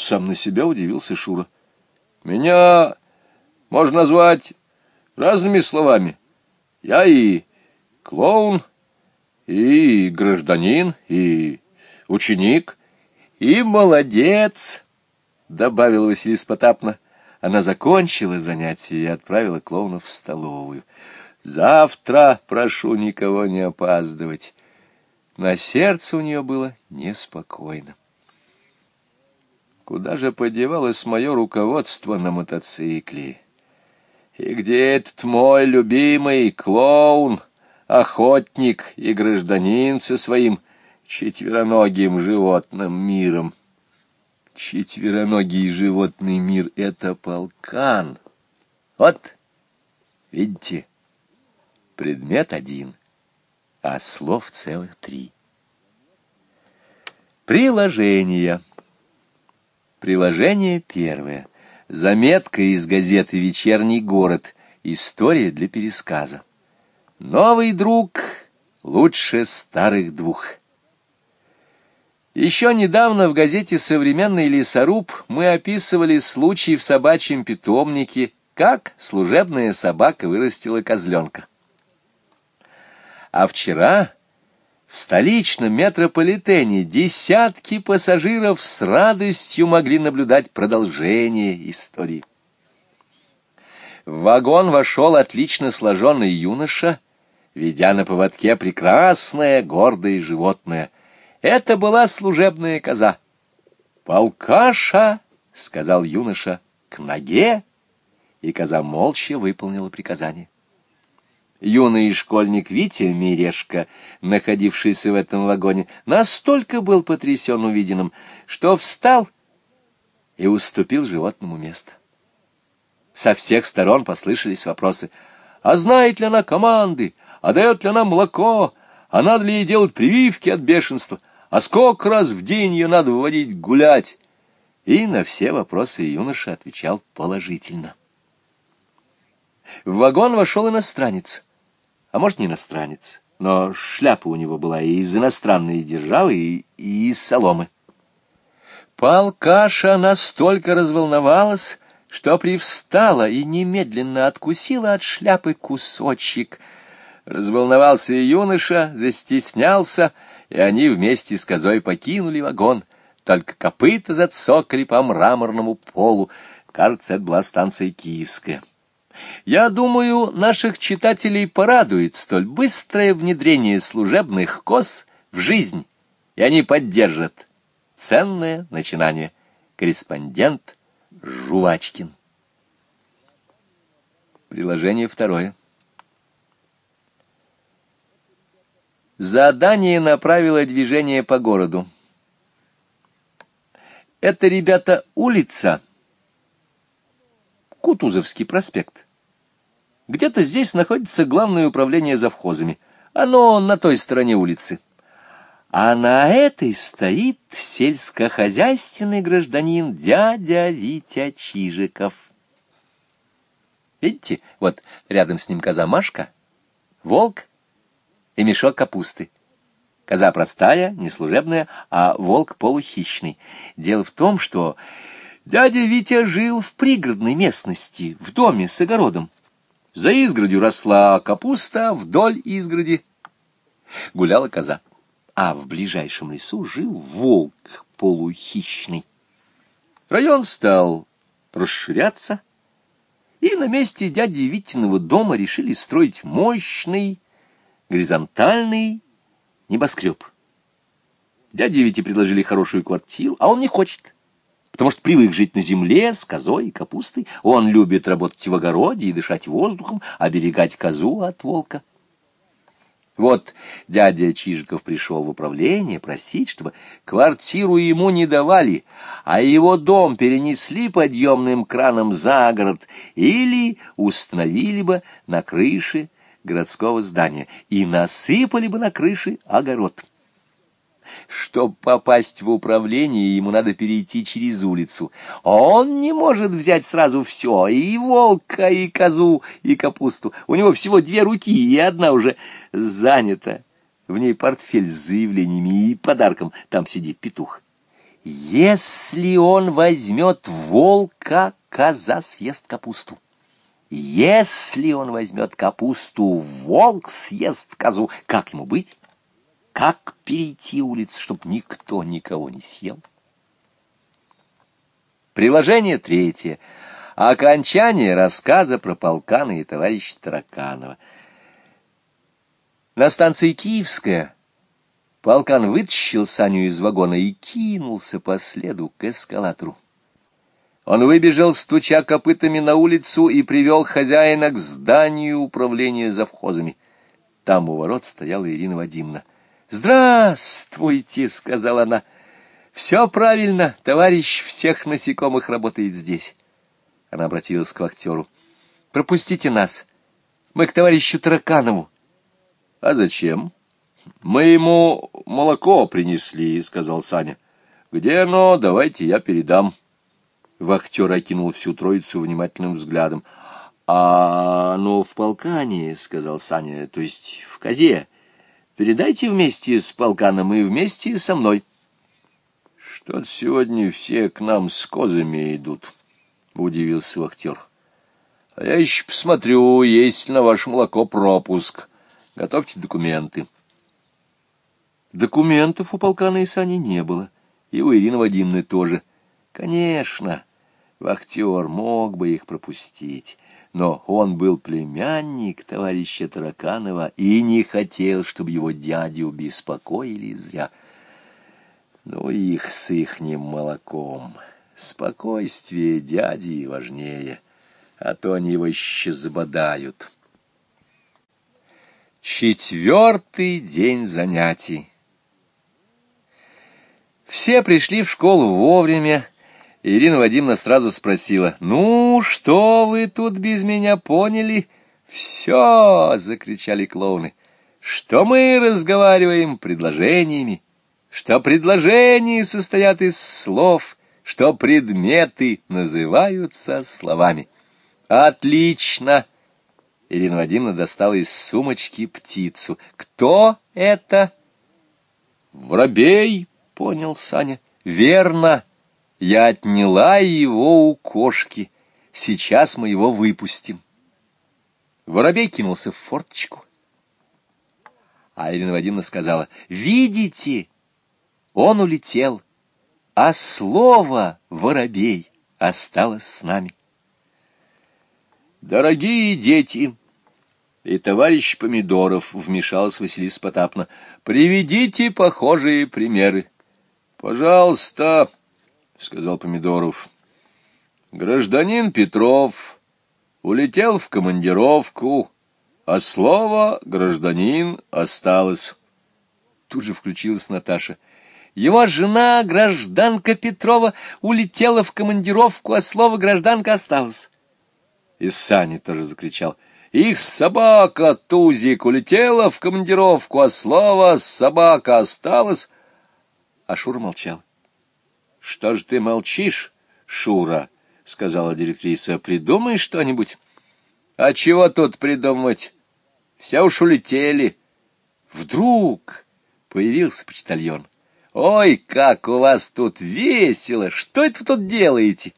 Сам на себя удивился Шура. Меня можно назвать разными словами. Я и клоун, и гражданин, и ученик, и молодец, — добавила Василиса Потапна. Она закончила занятие и отправила клоуна в столовую. «Завтра прошу никого не опаздывать». На сердце у нее было неспокойно. Куда же подевалось мое руководство на мотоцикле? И где этот мой любимый клоун, охотник и гражданин со своим четвероногим животным миром? Четвероногий животный мир — это полкан. Вот, видите, предмет один, а слов целых три. Приложение. Приложение первое. Заметка из газеты «Вечерний город». История для пересказа. Новый друг лучше старых двух. Еще недавно в газете «Современный лесоруб» мы описывали случай в собачьем питомнике, как служебная собака вырастила козленка. А вчера в столичном метрополитене десятки пассажиров с радостью могли наблюдать продолжение истории. В вагон вошел отлично сложенный юноша, ведя на поводке прекрасное гордое животное — это была служебная коза. «Полкаша!» — сказал юноша к ноге, и коза молча выполнила приказание. Юный школьник Витя Мирешка, находившийся в этом вагоне, настолько был потрясен увиденным, что встал и уступил животному место. Со всех сторон послышались вопросы. «А знает ли она команды? А дает ли она молоко? А надо ли ей делать прививки от бешенства?» а сколько раз в день ее надо выводить гулять? И на все вопросы юноша отвечал положительно. В вагон вошел иностранец. А может, не иностранец, но шляпа у него была и из иностранной державы, и, и из соломы. Полкаша настолько разволновалась, что привстала и немедленно откусила от шляпы кусочек. Разволновался и юноша, застеснялся — и они вместе с козой покинули вагон. Только копыта зацокали по мраморному полу. Кажется, это была станция Киевская. Я думаю, наших читателей порадует столь быстрое внедрение служебных коз в жизнь, и они поддержат ценное начинание. Корреспондент Жувачкин. Приложение второе. Задание направило движение по городу. Это, ребята, улица. Кутузовский проспект. Где-то здесь находится главное управление завхозами. Оно на той стороне улицы. А на этой стоит сельскохозяйственный гражданин дядя Витя Чижиков. Видите, вот рядом с ним коза Машка, волк и мешок капусты. Коза простая, не служебная, а волк полухищный. Дело в том, что дядя Витя жил в пригородной местности, в доме с огородом. За изгородью росла капуста, вдоль изгороди гуляла коза. А в ближайшем лесу жил волк полухищный. Район стал расширяться, и на месте дяди Витиного дома решили строить мощный горизонтальный небоскреб. Дяде Вите предложили хорошую квартиру, а он не хочет, потому что привык жить на земле с козой и капустой. Он любит работать в огороде и дышать воздухом, оберегать козу от волка. Вот дядя Чижиков пришел в управление просить, чтобы квартиру ему не давали, а его дом перенесли подъемным краном за город или установили бы на крыше городского здания и насыпали бы на крыше огород. Чтобы попасть в управление, ему надо перейти через улицу. Он не может взять сразу все, и волка, и козу, и капусту. У него всего две руки, и одна уже занята. В ней портфель с заявлениями и подарком. Там сидит петух. Если он возьмет волка, коза съест капусту. Если он возьмет капусту, волк съест козу. Как ему быть? Как перейти улицу, чтобы никто никого не съел? Приложение третье. Окончание рассказа про полкана и товарища Тараканова. На станции Киевская полкан вытащил Саню из вагона и кинулся по следу к эскалатору. Он выбежал, стуча копытами на улицу, и привел хозяина к зданию управления завхозами. Там у ворот стояла Ирина Вадимовна. «Здравствуйте!» — сказала она. «Все правильно, товарищ всех насекомых работает здесь». Она обратилась к актеру. «Пропустите нас. Мы к товарищу Тараканову». «А зачем?» «Мы ему молоко принесли», — сказал Саня. «Где оно? Давайте я передам». Вахтер окинул всю троицу внимательным взглядом. «А оно в полкане», — сказал Саня, — «то есть в козе. Передайте вместе с полканом и вместе со мной». «Что-то сегодня все к нам с козами идут», — удивился вахтер. «А я еще посмотрю, есть ли на ваше молоко пропуск. Готовьте документы». Документов у полкана и Сани не было, и у Ирины Вадимовны тоже. Конечно, вахтер мог бы их пропустить, но он был племянник товарища Тараканова и не хотел, чтобы его дядю беспокоили зря. Ну, их с ихним молоком. Спокойствие дяди важнее, а то они его еще забодают. Четвертый день занятий. Все пришли в школу вовремя. Ирина Вадимовна сразу спросила, «Ну, что вы тут без меня поняли?» «Все!» — закричали клоуны. «Что мы разговариваем предложениями?» что предложения состоят из слов, что предметы называются словами. Отлично! Ирина Вадимовна достала из сумочки птицу. Кто это? Воробей, понял Саня. Верно. Я отняла его у кошки. Сейчас мы его выпустим. Воробей кинулся в форточку. А Ирина Вадимовна сказала, «Видите, он улетел, а слово «воробей» осталось с нами. Дорогие дети, и товарищ Помидоров вмешался Василиса Потапна, приведите похожие примеры. Пожалуйста, сказал Помидоров. Гражданин Петров улетел в командировку, а слово «гражданин» осталось. Тут же включилась Наташа — его жена, гражданка Петрова, улетела в командировку, а слово «гражданка» осталось. И Саня тоже закричал. Их собака, Тузик, улетела в командировку, а слово «собака» осталось. А Шура молчал. — Что ж ты молчишь, Шура? — сказала директриса. — Придумай что-нибудь. — А чего тут придумывать? Все уж улетели. Вдруг появился почтальон. «Ой, как у вас тут весело! Что это вы тут делаете?»